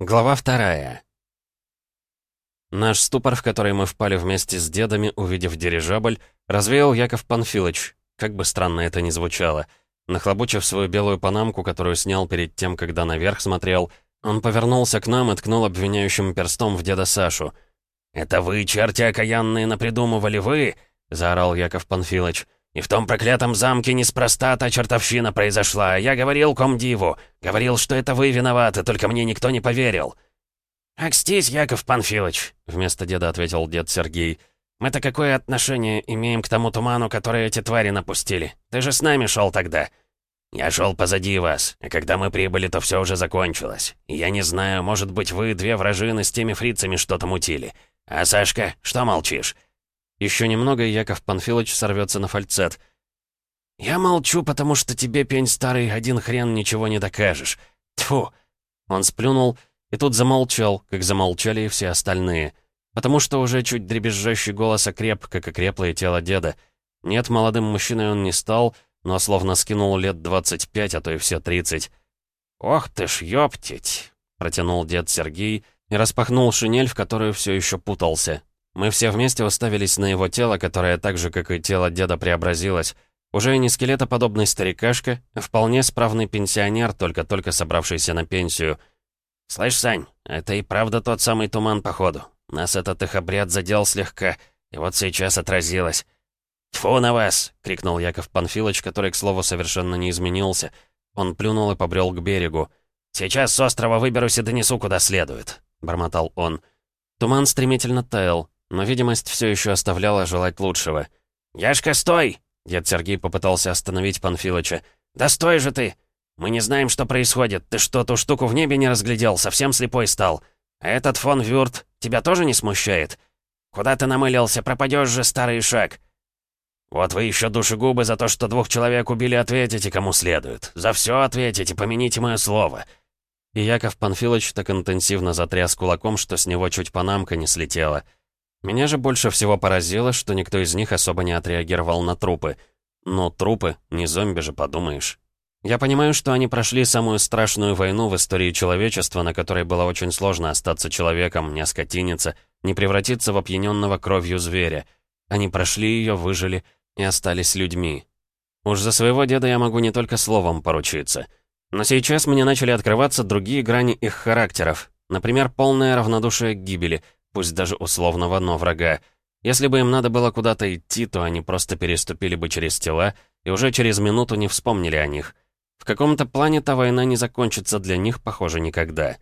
Глава вторая. Наш ступор, в который мы впали вместе с дедами, увидев дирижабль, развеял Яков Панфилыч, как бы странно это ни звучало. Нахлобучив свою белую панамку, которую снял перед тем, когда наверх смотрел, он повернулся к нам и ткнул обвиняющим перстом в деда Сашу. «Это вы, черти окаянные, напридумывали вы?» — заорал Яков Панфилыч. «И в том проклятом замке неспроста та чертовщина произошла. Я говорил комдиву, говорил, что это вы виноваты, только мне никто не поверил». «Акстись, Яков Панфилович», — вместо деда ответил дед Сергей. «Мы-то какое отношение имеем к тому туману, который эти твари напустили? Ты же с нами шел тогда». «Я шел позади вас, а когда мы прибыли, то все уже закончилось. И я не знаю, может быть, вы, две вражины, с теми фрицами что-то мутили. А Сашка, что молчишь?» Еще немного, и Яков Панфилович сорвется на фальцет. «Я молчу, потому что тебе, пень старый, один хрен ничего не докажешь. Тфу. Он сплюнул и тут замолчал, как замолчали и все остальные. Потому что уже чуть дребезжащий голос окреп, как окреплое тело деда. Нет, молодым мужчиной он не стал, но словно скинул лет 25, а то и все 30. «Ох ты ж, ёптить!» — протянул дед Сергей и распахнул шинель, в которую все еще путался. Мы все вместе уставились на его тело, которое так же, как и тело деда, преобразилось. Уже не скелетоподобный старикашка, а вполне справный пенсионер, только-только собравшийся на пенсию. «Слышь, Сань, это и правда тот самый туман, походу. Нас этот их обряд задел слегка, и вот сейчас отразилось». «Тьфу на вас!» — крикнул Яков Панфилович, который, к слову, совершенно не изменился. Он плюнул и побрел к берегу. «Сейчас с острова выберусь и донесу куда следует», — бормотал он. Туман стремительно таял, но видимость все еще оставляла желать лучшего. «Яшка, стой!» Дед Сергей попытался остановить Панфилыча. «Да стой же ты! Мы не знаем, что происходит. Ты что, ту штуку в небе не разглядел? Совсем слепой стал. А этот фон Вюрт тебя тоже не смущает? Куда ты намылился? Пропадешь же, старый шаг!» «Вот вы еще душегубы за то, что двух человек убили, ответите, кому следует. За все ответите, помяните мое слово». И Яков Панфилович так интенсивно затряс кулаком, что с него чуть панамка не слетела. Меня же больше всего поразило, что никто из них особо не отреагировал на трупы. Но трупы, не зомби же, подумаешь. Я понимаю, что они прошли самую страшную войну в истории человечества, на которой было очень сложно остаться человеком, не оскотиниться, не превратиться в опьяненного кровью зверя. Они прошли ее, выжили и остались людьми. Уж за своего деда я могу не только словом поручиться. Но сейчас мне начали открываться другие грани их характеров. Например, полное равнодушие к гибели — пусть даже условного, но врага. Если бы им надо было куда-то идти, то они просто переступили бы через тела и уже через минуту не вспомнили о них. В каком-то плане та война не закончится для них, похоже, никогда.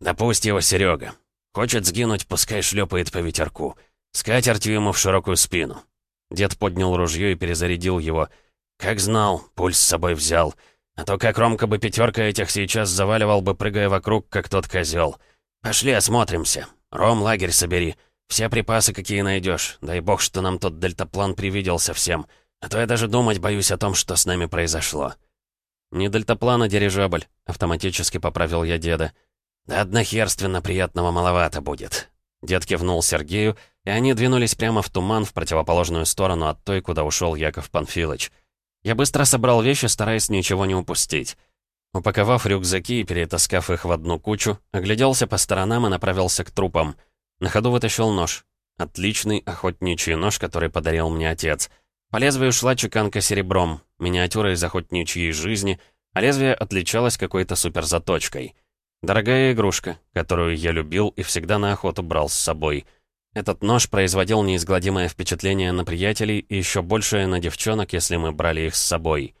«Да пусть его Серега. Хочет сгинуть, пускай шлепает по ветерку. Скатертью ему в широкую спину». Дед поднял ружье и перезарядил его. «Как знал, пульс с собой взял. А то как Ромка бы пятерка этих сейчас заваливал бы, прыгая вокруг, как тот козел. Пошли осмотримся. «Ром, лагерь собери. Все припасы, какие найдешь. Дай бог, что нам тот дельтаплан привиделся всем. А то я даже думать боюсь о том, что с нами произошло». «Не дельтаплан, а дирижабль», — автоматически поправил я деда. «Да однохерственно приятного маловато будет». Дед кивнул Сергею, и они двинулись прямо в туман в противоположную сторону от той, куда ушел Яков Панфилыч. Я быстро собрал вещи, стараясь ничего не упустить. Упаковав рюкзаки и перетаскав их в одну кучу, огляделся по сторонам и направился к трупам. На ходу вытащил нож. Отличный охотничий нож, который подарил мне отец. По лезвию шла чеканка серебром, миниатюра из охотничьей жизни, а лезвие отличалось какой-то суперзаточкой. Дорогая игрушка, которую я любил и всегда на охоту брал с собой. Этот нож производил неизгладимое впечатление на приятелей и еще большее на девчонок, если мы брали их с собой.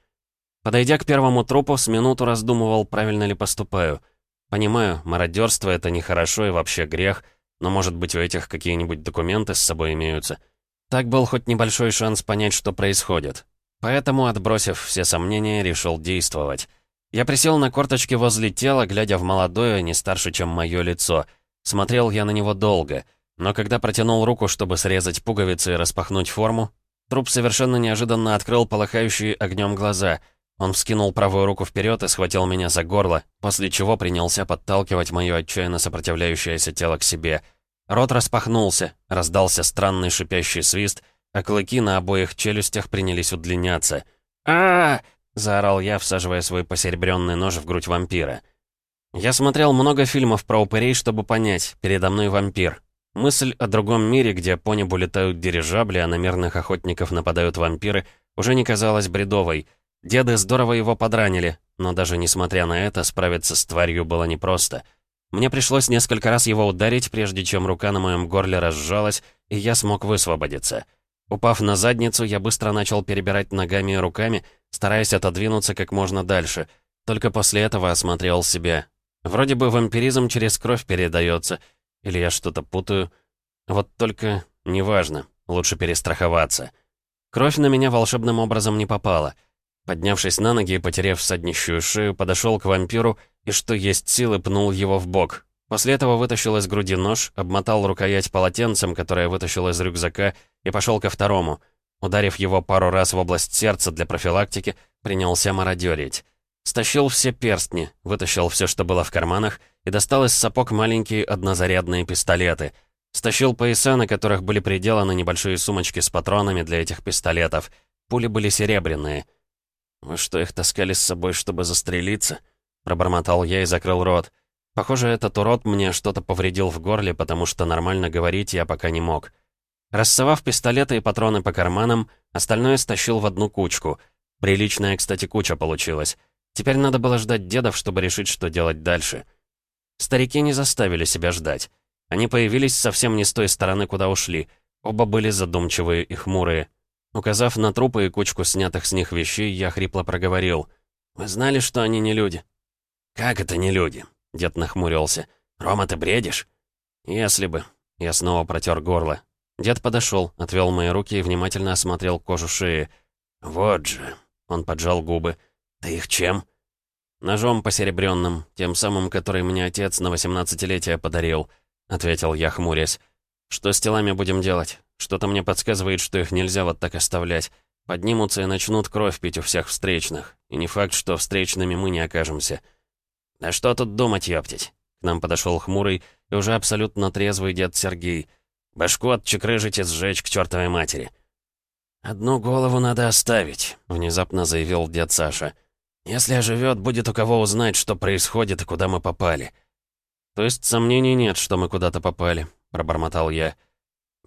Подойдя к первому трупу, с минуту раздумывал, правильно ли поступаю. Понимаю, мародерство — это нехорошо и вообще грех, но, может быть, у этих какие-нибудь документы с собой имеются. Так был хоть небольшой шанс понять, что происходит. Поэтому, отбросив все сомнения, решил действовать. Я присел на корточки возле тела, глядя в молодое, не старше, чем мое лицо. Смотрел я на него долго, но когда протянул руку, чтобы срезать пуговицы и распахнуть форму, труп совершенно неожиданно открыл полыхающие огнем глаза — он вскинул правую руку вперед и схватил меня за горло, после чего принялся подталкивать мое отчаянно сопротивляющееся тело к себе. Рот распахнулся, раздался странный шипящий свист, а клыки на обоих челюстях принялись удлиняться. а, заорал я, всаживая свой посеребренный нож в грудь вампира. Я смотрел много фильмов про упырей, чтобы понять, передо мной вампир. Мысль о другом мире, где по небу летают дирижабли, а на мирных охотников нападают вампиры, уже не казалась бредовой. Деды здорово его подранили, но даже несмотря на это, справиться с тварью было непросто. Мне пришлось несколько раз его ударить, прежде чем рука на моем горле разжалась, и я смог высвободиться. Упав на задницу, я быстро начал перебирать ногами и руками, стараясь отодвинуться как можно дальше. Только после этого осмотрел себя. Вроде бы вампиризм через кровь передается — или я что-то путаю? Вот только неважно, лучше перестраховаться. Кровь на меня волшебным образом не попала. Поднявшись на ноги и потеряв саднищую шею, подошел к вампиру и, что есть силы, пнул его в бок. После этого вытащил из груди нож, обмотал рукоять полотенцем, которое вытащил из рюкзака, и пошел ко второму. Ударив его пару раз в область сердца для профилактики, принялся мародерить. Стащил все перстни, вытащил все, что было в карманах, и достал из сапог маленькие однозарядные пистолеты. Стащил пояса, на которых были приделаны небольшие сумочки с патронами для этих пистолетов. Пули были серебряные. «Вы что, их таскали с собой, чтобы застрелиться?» Пробормотал я и закрыл рот. Похоже, этот урод мне что-то повредил в горле, потому что нормально говорить я пока не мог. Рассовав пистолеты и патроны по карманам, остальное стащил в одну кучку. Приличная, кстати, куча получилась. Теперь надо было ждать дедов, чтобы решить, что делать дальше. Старики не заставили себя ждать. Они появились совсем не с той стороны, куда ушли. Оба были задумчивые и хмурые. Указав на трупы и кучку снятых с них вещей, я хрипло проговорил. «Вы знали, что они не люди?» «Как это не люди?» — дед нахмурился. «Рома, ты бредишь?» «Если бы». Я снова протер горло. Дед подошел, отвел мои руки и внимательно осмотрел кожу шеи. «Вот же!» — он поджал губы. «Ты их чем?» «Ножом посеребренным, тем самым, который мне отец на восемнадцатилетие подарил», — ответил я, хмурясь. «Что с телами будем делать? Что-то мне подсказывает, что их нельзя вот так оставлять. Поднимутся и начнут кровь пить у всех встречных. И не факт, что встречными мы не окажемся». «Да что тут думать, ёптить?» К нам подошел хмурый и уже абсолютно трезвый дед Сергей. «Башку отчекрыжить и сжечь к чертовой матери». «Одну голову надо оставить», — внезапно заявил дед Саша. Если оживет, будет у кого узнать, что происходит и куда мы попали. То есть сомнений нет, что мы куда-то попали, пробормотал я.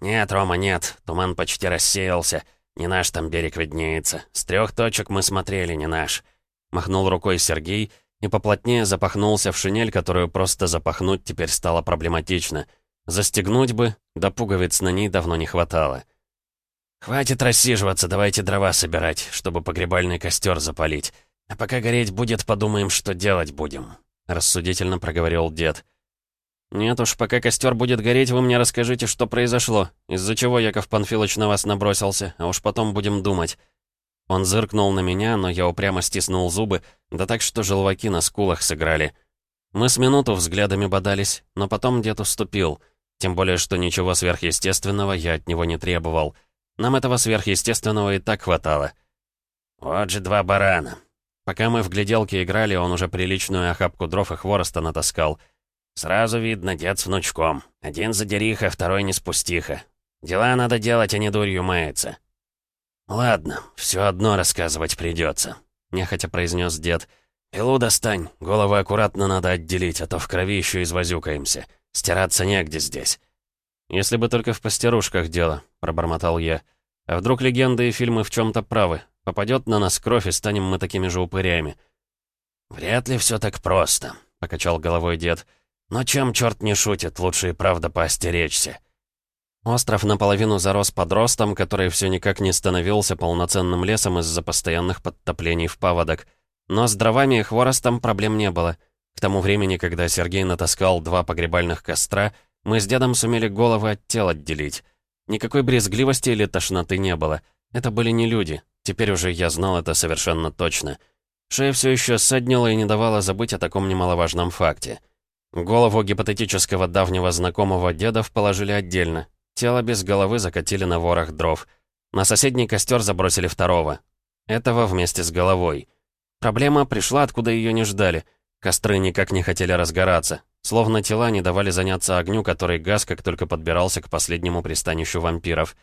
Нет, Рома, нет. Туман почти рассеялся. Не наш там берег виднеется. С трех точек мы смотрели, не наш. Махнул рукой Сергей и поплотнее запахнулся в шинель, которую просто запахнуть теперь стало проблематично. Застегнуть бы, да пуговиц на ней давно не хватало. «Хватит рассиживаться, давайте дрова собирать, чтобы погребальный костер запалить. «А пока гореть будет, подумаем, что делать будем», — рассудительно проговорил дед. «Нет уж, пока костер будет гореть, вы мне расскажите, что произошло, из-за чего Яков Панфилович на вас набросился, а уж потом будем думать». Он зыркнул на меня, но я упрямо стиснул зубы, да так, что желваки на скулах сыграли. Мы с минуту взглядами бодались, но потом дед уступил, тем более, что ничего сверхъестественного я от него не требовал. Нам этого сверхъестественного и так хватало. «Вот же два барана», Пока мы в гляделке играли, он уже приличную охапку дров и хвороста натаскал. Сразу видно, дед с внучком. Один задериха, второй не спустиха. Дела надо делать, а не дурью мается. «Ладно, все одно рассказывать придется», — нехотя произнес дед. «Пилу достань, голову аккуратно надо отделить, а то в крови еще извозюкаемся. Стираться негде здесь». «Если бы только в постирушках дело», — пробормотал я. «А вдруг легенды и фильмы в чем-то правы? Попадет на нас кровь, и станем мы такими же упырями». «Вряд ли все так просто», — покачал головой дед. «Но чем черт не шутит, лучше и правда поостеречься». Остров наполовину зарос подростом, который все никак не становился полноценным лесом из-за постоянных подтоплений в паводок. Но с дровами и хворостом проблем не было. К тому времени, когда Сергей натаскал два погребальных костра, мы с дедом сумели головы от тел отделить. Никакой брезгливости или тошноты не было. Это были не люди, Теперь уже я знал это совершенно точно. Шея все еще ссаднила и не давала забыть о таком немаловажном факте. Голову гипотетического давнего знакомого дедов положили отдельно. Тело без головы закатили на ворох дров. На соседний костер забросили второго. Этого вместе с головой. Проблема пришла, откуда ее не ждали. Костры никак не хотели разгораться. Словно тела не давали заняться огню, который газ как только подбирался к последнему пристанищу вампиров.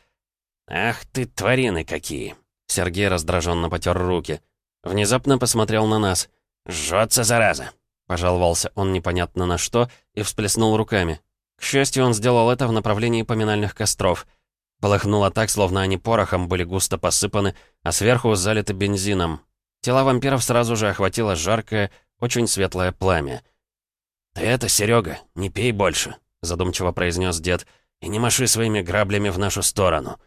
«Ах ты, тварины какие!» Сергей раздраженно потер руки. Внезапно посмотрел на нас. «Жжется, зараза!» Пожаловался он непонятно на что и всплеснул руками. К счастью, он сделал это в направлении поминальных костров. Полыхнуло так, словно они порохом были густо посыпаны, а сверху залиты бензином. Тела вампиров сразу же охватило жаркое, очень светлое пламя. «Ты это, Серега, не пей больше», — задумчиво произнес дед, «и не маши своими граблями в нашу сторону».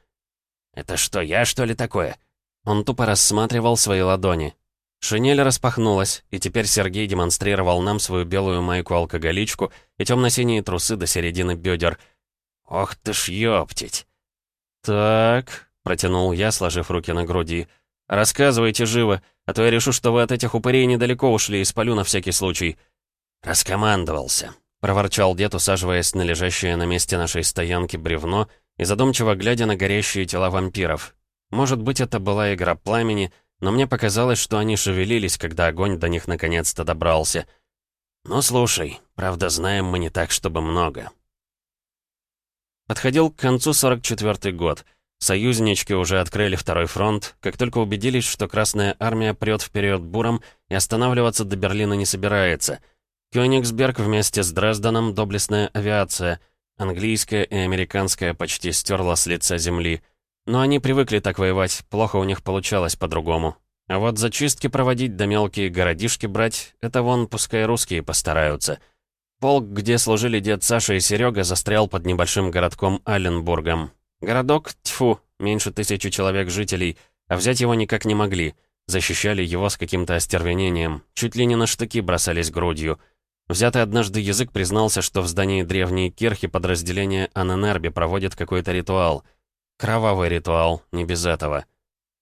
«Это что, я, что ли, такое?» Он тупо рассматривал свои ладони. Шинель распахнулась, и теперь Сергей демонстрировал нам свою белую майку-алкоголичку и темно-синие трусы до середины бедер. «Ох ты ж ёптить!» «Так», — протянул я, сложив руки на груди, — «рассказывайте живо, а то я решу, что вы от этих упырей недалеко ушли и спалю на всякий случай». «Раскомандовался», — проворчал дед, усаживаясь на лежащее на месте нашей стоянки бревно и задумчиво глядя на горящие тела вампиров. Может быть, это была игра пламени, но мне показалось, что они шевелились, когда огонь до них наконец-то добрался. «Ну, слушай, правда, знаем мы не так, чтобы много». Подходил к концу 44-й год. Союзнички уже открыли второй фронт, как только убедились, что Красная Армия прет вперед буром и останавливаться до Берлина не собирается. Кёнигсберг вместе с Дрезденом — доблестная авиация. Английская и американская почти стерла с лица земли. Но они привыкли так воевать, плохо у них получалось по-другому. А вот зачистки проводить да мелкие городишки брать — это вон пускай русские постараются — Полк, где служили дед Саша и Серега, застрял под небольшим городком Алленбургом. Городок, тьфу, меньше тысячи человек жителей, а взять его никак не могли. Защищали его с каким-то остервенением, чуть ли не на штыки бросались грудью. Взятый однажды язык признался, что в здании древней кирхи подразделение Аненерби проводит какой-то ритуал. Кровавый ритуал, не без этого.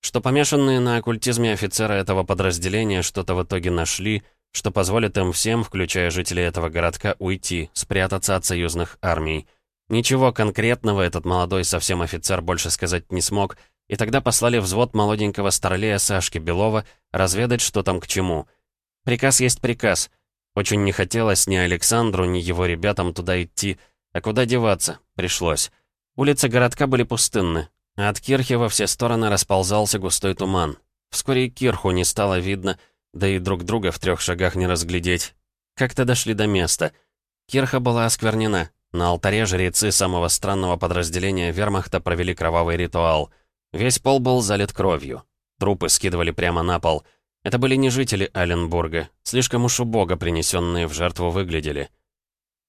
Что помешанные на оккультизме офицеры этого подразделения что-то в итоге нашли — что позволит им всем, включая жителей этого городка, уйти, спрятаться от союзных армий. Ничего конкретного этот молодой совсем офицер больше сказать не смог, и тогда послали взвод молоденького старлея Сашки Белова разведать, что там к чему. Приказ есть приказ. Очень не хотелось ни Александру, ни его ребятам туда идти, а куда деваться, пришлось. Улицы городка были пустынны, а от Кирхи во все стороны расползался густой туман. Вскоре и Кирху не стало видно — да и друг друга в трех шагах не разглядеть. Как-то дошли до места. Кирха была осквернена. На алтаре жрецы самого странного подразделения вермахта провели кровавый ритуал. Весь пол был залит кровью. Трупы скидывали прямо на пол. Это были не жители Аленбурга. Слишком уж убого принесенные в жертву выглядели.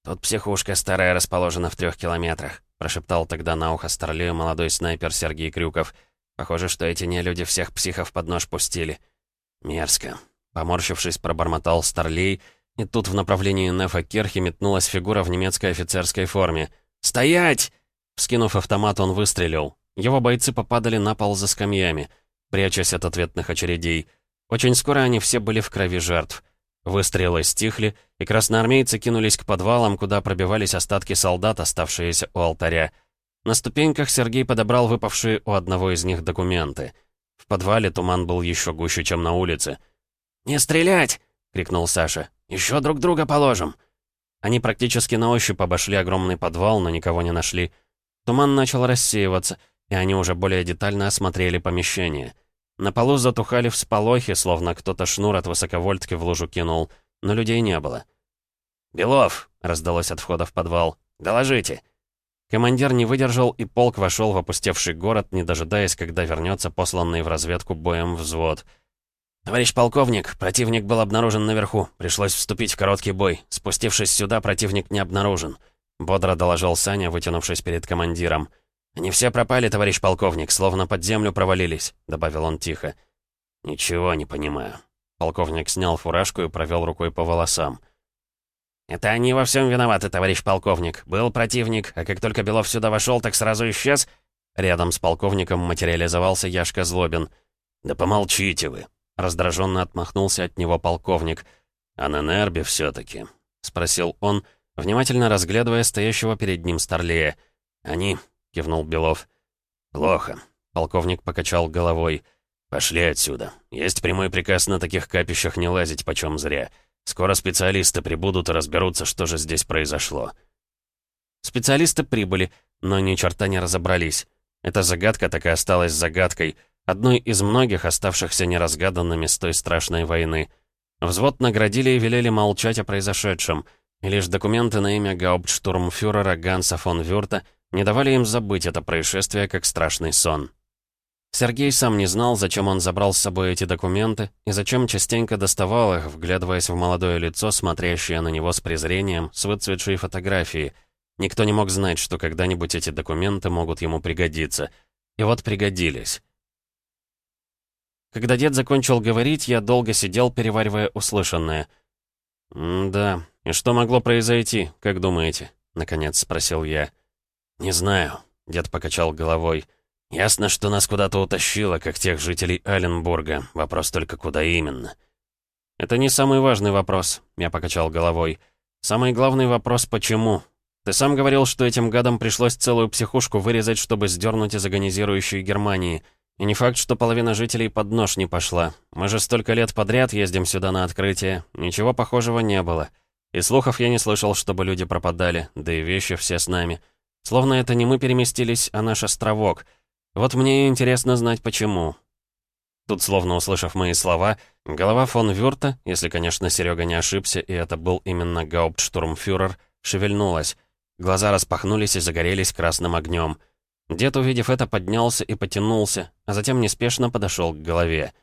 «Тут психушка старая расположена в трех километрах», прошептал тогда на ухо Старлею молодой снайпер Сергей Крюков. «Похоже, что эти нелюди всех психов под нож пустили». «Мерзко», Поморщившись, пробормотал Старлей, и тут в направлении Нефа Керхи метнулась фигура в немецкой офицерской форме. «Стоять!» Вскинув автомат, он выстрелил. Его бойцы попадали на пол за скамьями, прячась от ответных очередей. Очень скоро они все были в крови жертв. Выстрелы стихли, и красноармейцы кинулись к подвалам, куда пробивались остатки солдат, оставшиеся у алтаря. На ступеньках Сергей подобрал выпавшие у одного из них документы. В подвале туман был еще гуще, чем на улице — «Не стрелять!» — крикнул Саша. «Еще друг друга положим!» Они практически на ощупь обошли огромный подвал, но никого не нашли. Туман начал рассеиваться, и они уже более детально осмотрели помещение. На полу затухали всполохи, словно кто-то шнур от высоковольтки в лужу кинул, но людей не было. «Белов!» — раздалось от входа в подвал. «Доложите!» Командир не выдержал, и полк вошел в опустевший город, не дожидаясь, когда вернется посланный в разведку боем взвод — «Товарищ полковник, противник был обнаружен наверху. Пришлось вступить в короткий бой. Спустившись сюда, противник не обнаружен», — бодро доложил Саня, вытянувшись перед командиром. «Они все пропали, товарищ полковник, словно под землю провалились», — добавил он тихо. «Ничего не понимаю». Полковник снял фуражку и провел рукой по волосам. «Это они во всем виноваты, товарищ полковник. Был противник, а как только Белов сюда вошел, так сразу исчез». Рядом с полковником материализовался Яшка Злобин. «Да помолчите вы», Раздраженно отмахнулся от него полковник. «А на Нербе все-таки?» — спросил он, внимательно разглядывая стоящего перед ним Старлея. «Они?» — кивнул Белов. «Плохо», — полковник покачал головой. «Пошли отсюда. Есть прямой приказ на таких капищах не лазить почем зря. Скоро специалисты прибудут и разберутся, что же здесь произошло». Специалисты прибыли, но ни черта не разобрались. Эта загадка так и осталась загадкой — одной из многих оставшихся неразгаданными с той страшной войны. Взвод наградили и велели молчать о произошедшем, и лишь документы на имя гауптштурмфюрера Ганса фон Вюрта не давали им забыть это происшествие как страшный сон. Сергей сам не знал, зачем он забрал с собой эти документы и зачем частенько доставал их, вглядываясь в молодое лицо, смотрящее на него с презрением, с выцветшей фотографией. Никто не мог знать, что когда-нибудь эти документы могут ему пригодиться. И вот пригодились. Когда дед закончил говорить, я долго сидел, переваривая услышанное. «Да, и что могло произойти, как думаете?» — наконец спросил я. «Не знаю», — дед покачал головой. «Ясно, что нас куда-то утащило, как тех жителей Аленбурга. Вопрос только, куда именно». «Это не самый важный вопрос», — я покачал головой. «Самый главный вопрос — почему? Ты сам говорил, что этим гадам пришлось целую психушку вырезать, чтобы сдернуть из агонизирующей Германии. И не факт, что половина жителей под нож не пошла. Мы же столько лет подряд ездим сюда на открытие. Ничего похожего не было. И слухов я не слышал, чтобы люди пропадали, да и вещи все с нами. Словно это не мы переместились, а наш островок — вот мне интересно знать, почему. Тут, словно услышав мои слова, голова фон Вюрта, если, конечно, Серега не ошибся, и это был именно гауптштурмфюрер, шевельнулась. Глаза распахнулись и загорелись красным огнем. Дед, увидев это, поднялся и потянулся, а затем неспешно подошел к голове.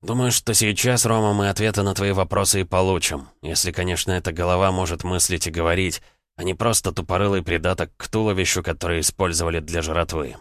«Думаю, что сейчас, Рома, мы ответы на твои вопросы и получим. Если, конечно, эта голова может мыслить и говорить, а не просто тупорылый придаток к туловищу, который использовали для жратвы.